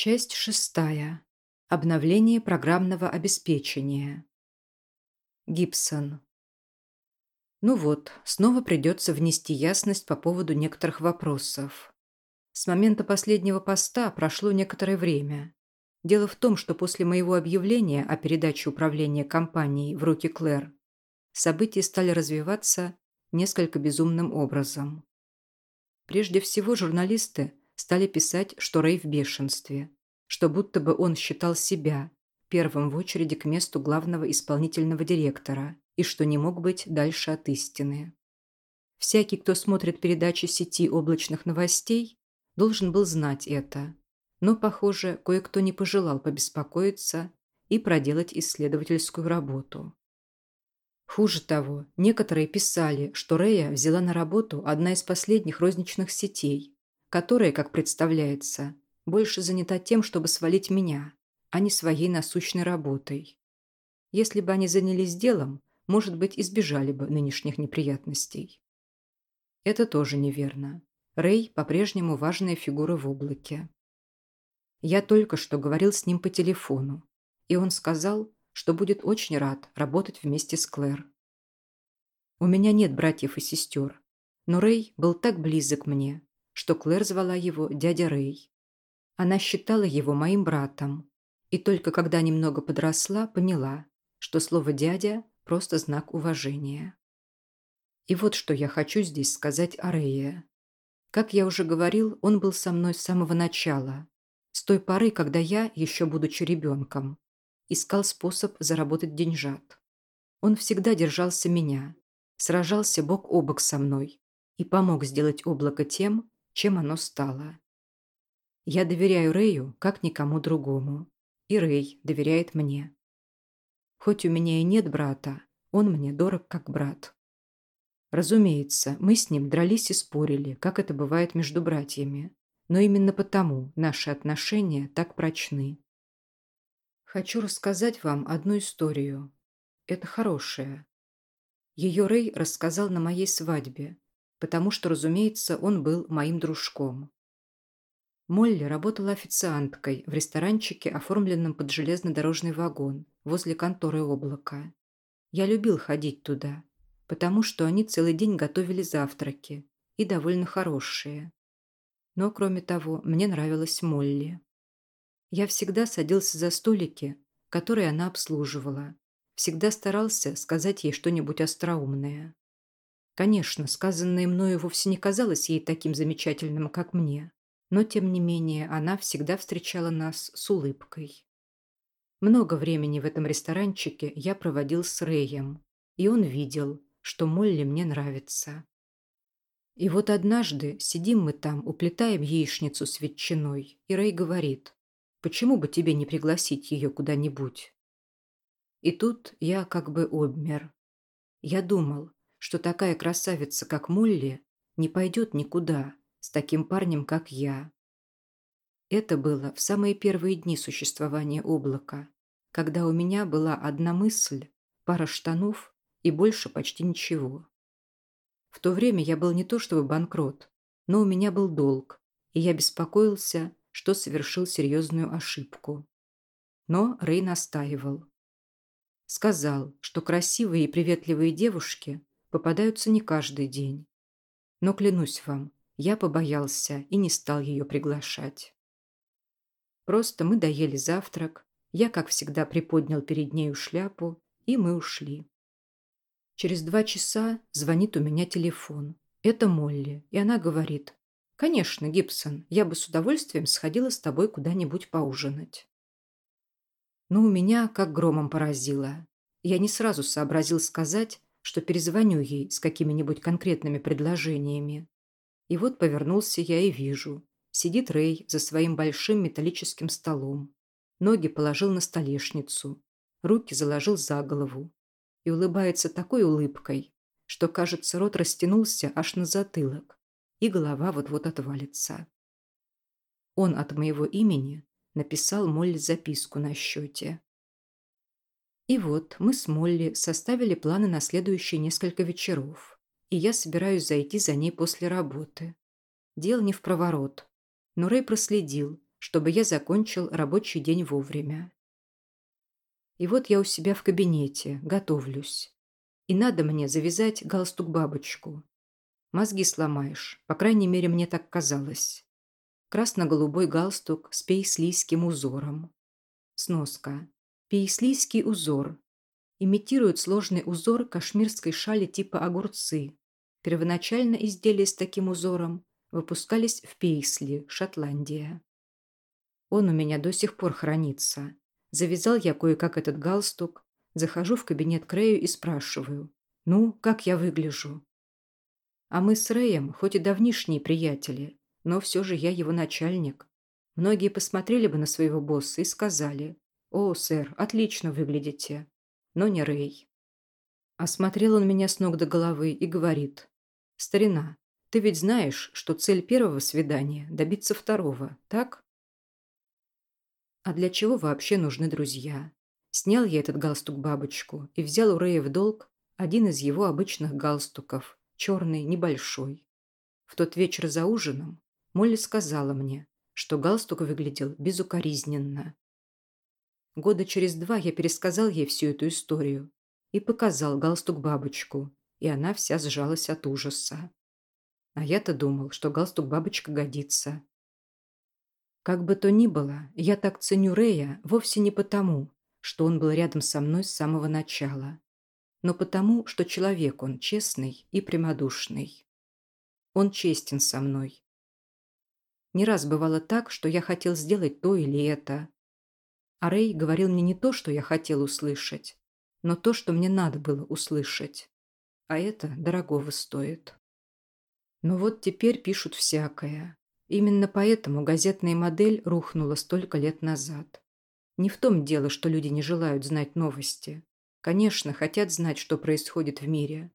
Часть шестая. Обновление программного обеспечения. Гибсон. Ну вот, снова придется внести ясность по поводу некоторых вопросов. С момента последнего поста прошло некоторое время. Дело в том, что после моего объявления о передаче управления компанией в руки Клэр, события стали развиваться несколько безумным образом. Прежде всего, журналисты стали писать, что Рэй в бешенстве, что будто бы он считал себя первым в очереди к месту главного исполнительного директора и что не мог быть дальше от истины. Всякий, кто смотрит передачи сети облачных новостей, должен был знать это. Но, похоже, кое-кто не пожелал побеспокоиться и проделать исследовательскую работу. Хуже того, некоторые писали, что Рея взяла на работу одна из последних розничных сетей, которая, как представляется, больше занята тем, чтобы свалить меня, а не своей насущной работой. Если бы они занялись делом, может быть, избежали бы нынешних неприятностей. Это тоже неверно. Рэй по-прежнему важная фигура в облаке. Я только что говорил с ним по телефону, и он сказал, что будет очень рад работать вместе с Клэр. У меня нет братьев и сестер, но Рэй был так близок мне, что Клэр звала его дядя Рэй. Она считала его моим братом, и только когда немного подросла, поняла, что слово «дядя» – просто знак уважения. И вот что я хочу здесь сказать о Рэе. Как я уже говорил, он был со мной с самого начала, с той поры, когда я, еще будучи ребенком, искал способ заработать деньжат. Он всегда держался меня, сражался бок о бок со мной и помог сделать облако тем, чем оно стало. Я доверяю Рэю, как никому другому. И Рэй доверяет мне. Хоть у меня и нет брата, он мне дорог как брат. Разумеется, мы с ним дрались и спорили, как это бывает между братьями. Но именно потому наши отношения так прочны. Хочу рассказать вам одну историю. Это хорошая. Ее Рэй рассказал на моей свадьбе, потому что, разумеется, он был моим дружком. Молли работала официанткой в ресторанчике, оформленном под железнодорожный вагон, возле конторы облака. Я любил ходить туда, потому что они целый день готовили завтраки, и довольно хорошие. Но, кроме того, мне нравилась Молли. Я всегда садился за столики, которые она обслуживала, всегда старался сказать ей что-нибудь остроумное. Конечно, сказанное мною вовсе не казалось ей таким замечательным, как мне, но, тем не менее, она всегда встречала нас с улыбкой. Много времени в этом ресторанчике я проводил с Рэем, и он видел, что Молли мне нравится. И вот однажды сидим мы там, уплетаем яичницу с ветчиной, и Рэй говорит, почему бы тебе не пригласить ее куда-нибудь? И тут я как бы обмер. Я думал, что такая красавица, как Молли, не пойдет никуда с таким парнем, как я. Это было в самые первые дни существования облака, когда у меня была одна мысль, пара штанов и больше почти ничего. В то время я был не то чтобы банкрот, но у меня был долг, и я беспокоился, что совершил серьезную ошибку. Но Рэй настаивал. Сказал, что красивые и приветливые девушки попадаются не каждый день. Но, клянусь вам, я побоялся и не стал ее приглашать. Просто мы доели завтрак, я, как всегда, приподнял перед нею шляпу, и мы ушли. Через два часа звонит у меня телефон. Это Молли, и она говорит, «Конечно, Гибсон, я бы с удовольствием сходила с тобой куда-нибудь поужинать». Но у меня как громом поразило. Я не сразу сообразил сказать, что перезвоню ей с какими-нибудь конкретными предложениями. И вот повернулся я и вижу. Сидит Рэй за своим большим металлическим столом. Ноги положил на столешницу. Руки заложил за голову. И улыбается такой улыбкой, что, кажется, рот растянулся аж на затылок. И голова вот-вот отвалится. Он от моего имени написал Молли записку на счете. И вот мы с Молли составили планы на следующие несколько вечеров, и я собираюсь зайти за ней после работы. Дело не в проворот, но Рэй проследил, чтобы я закончил рабочий день вовремя. И вот я у себя в кабинете, готовлюсь. И надо мне завязать галстук-бабочку. Мозги сломаешь, по крайней мере, мне так казалось. Красно-голубой галстук с пейслийским узором. Сноска. Пейслийский узор. Имитирует сложный узор кашмирской шали типа огурцы. Первоначально изделия с таким узором выпускались в Пейсли, Шотландия. Он у меня до сих пор хранится. Завязал я кое-как этот галстук, захожу в кабинет к Рэю и спрашиваю, «Ну, как я выгляжу?» А мы с Рэем, хоть и давнишние приятели, но все же я его начальник. Многие посмотрели бы на своего босса и сказали, «О, сэр, отлично выглядите». Но не Рэй. Осмотрел он меня с ног до головы и говорит, «Старина, ты ведь знаешь, что цель первого свидания – добиться второго, так?» А для чего вообще нужны друзья? Снял я этот галстук-бабочку и взял у Рэя в долг один из его обычных галстуков, черный, небольшой. В тот вечер за ужином Молли сказала мне, что галстук выглядел безукоризненно. Года через два я пересказал ей всю эту историю и показал галстук-бабочку, и она вся сжалась от ужаса. А я-то думал, что галстук-бабочка годится. Как бы то ни было, я так ценю Рея вовсе не потому, что он был рядом со мной с самого начала, но потому, что человек он честный и прямодушный. Он честен со мной. Не раз бывало так, что я хотел сделать то или это. А Рэй говорил мне не то, что я хотел услышать, но то, что мне надо было услышать. А это дорогого стоит. Но вот теперь пишут всякое. Именно поэтому газетная модель рухнула столько лет назад. Не в том дело, что люди не желают знать новости. Конечно, хотят знать, что происходит в мире.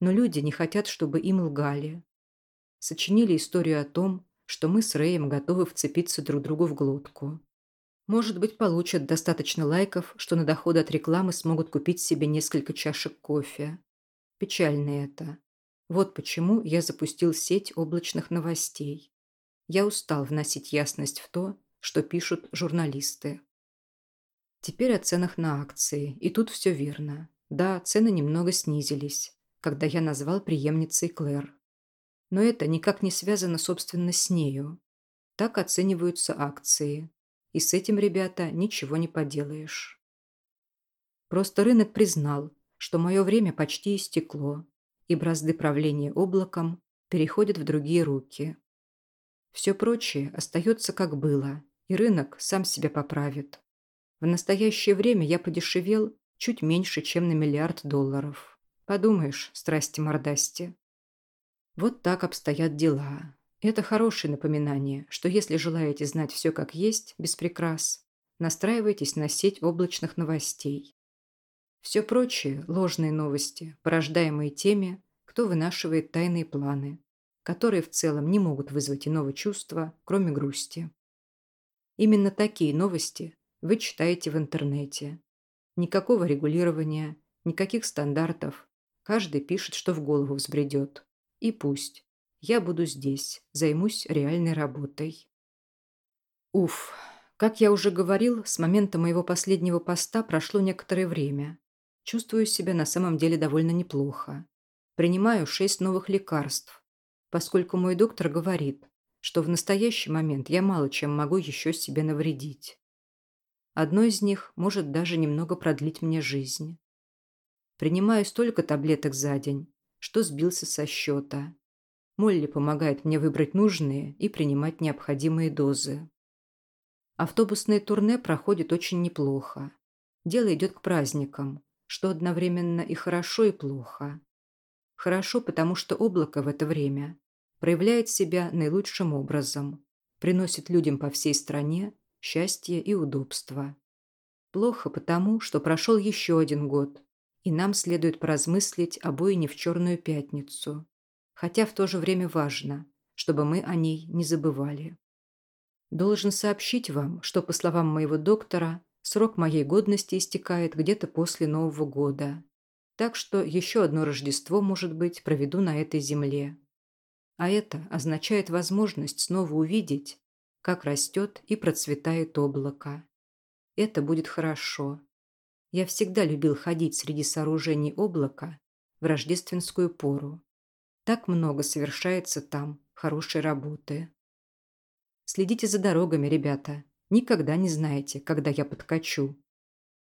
Но люди не хотят, чтобы им лгали. Сочинили историю о том, что мы с Рэем готовы вцепиться друг другу в глотку. Может быть, получат достаточно лайков, что на доходы от рекламы смогут купить себе несколько чашек кофе. Печально это. Вот почему я запустил сеть облачных новостей. Я устал вносить ясность в то, что пишут журналисты. Теперь о ценах на акции. И тут все верно. Да, цены немного снизились, когда я назвал преемницей Клэр. Но это никак не связано, собственно, с нею. Так оцениваются акции. И с этим, ребята, ничего не поделаешь. Просто рынок признал, что мое время почти истекло, и бразды правления облаком переходят в другие руки. Все прочее остается как было, и рынок сам себя поправит. В настоящее время я подешевел чуть меньше, чем на миллиард долларов. Подумаешь, страсти-мордасти. Вот так обстоят дела. Это хорошее напоминание, что если желаете знать все как есть, без прикрас, настраивайтесь на сеть облачных новостей. Все прочее – ложные новости, порождаемые теми, кто вынашивает тайные планы, которые в целом не могут вызвать иного чувства, кроме грусти. Именно такие новости вы читаете в интернете. Никакого регулирования, никаких стандартов. Каждый пишет, что в голову взбредет. И пусть. Я буду здесь, займусь реальной работой. Уф, как я уже говорил, с момента моего последнего поста прошло некоторое время. Чувствую себя на самом деле довольно неплохо. Принимаю шесть новых лекарств, поскольку мой доктор говорит, что в настоящий момент я мало чем могу еще себе навредить. Одно из них может даже немного продлить мне жизнь. Принимаю столько таблеток за день, что сбился со счета. Молли помогает мне выбрать нужные и принимать необходимые дозы. Автобусное турне проходит очень неплохо. Дело идет к праздникам, что одновременно и хорошо, и плохо. Хорошо, потому что облако в это время проявляет себя наилучшим образом, приносит людям по всей стране счастье и удобство. Плохо потому, что прошел еще один год, и нам следует поразмыслить о бойне в Черную Пятницу, хотя в то же время важно, чтобы мы о ней не забывали. Должен сообщить вам, что, по словам моего доктора, срок моей годности истекает где-то после Нового года. Так что еще одно Рождество, может быть, проведу на этой земле. А это означает возможность снова увидеть как растет и процветает облако. Это будет хорошо. Я всегда любил ходить среди сооружений облака в рождественскую пору. Так много совершается там хорошей работы. Следите за дорогами, ребята. Никогда не знаете, когда я подкачу.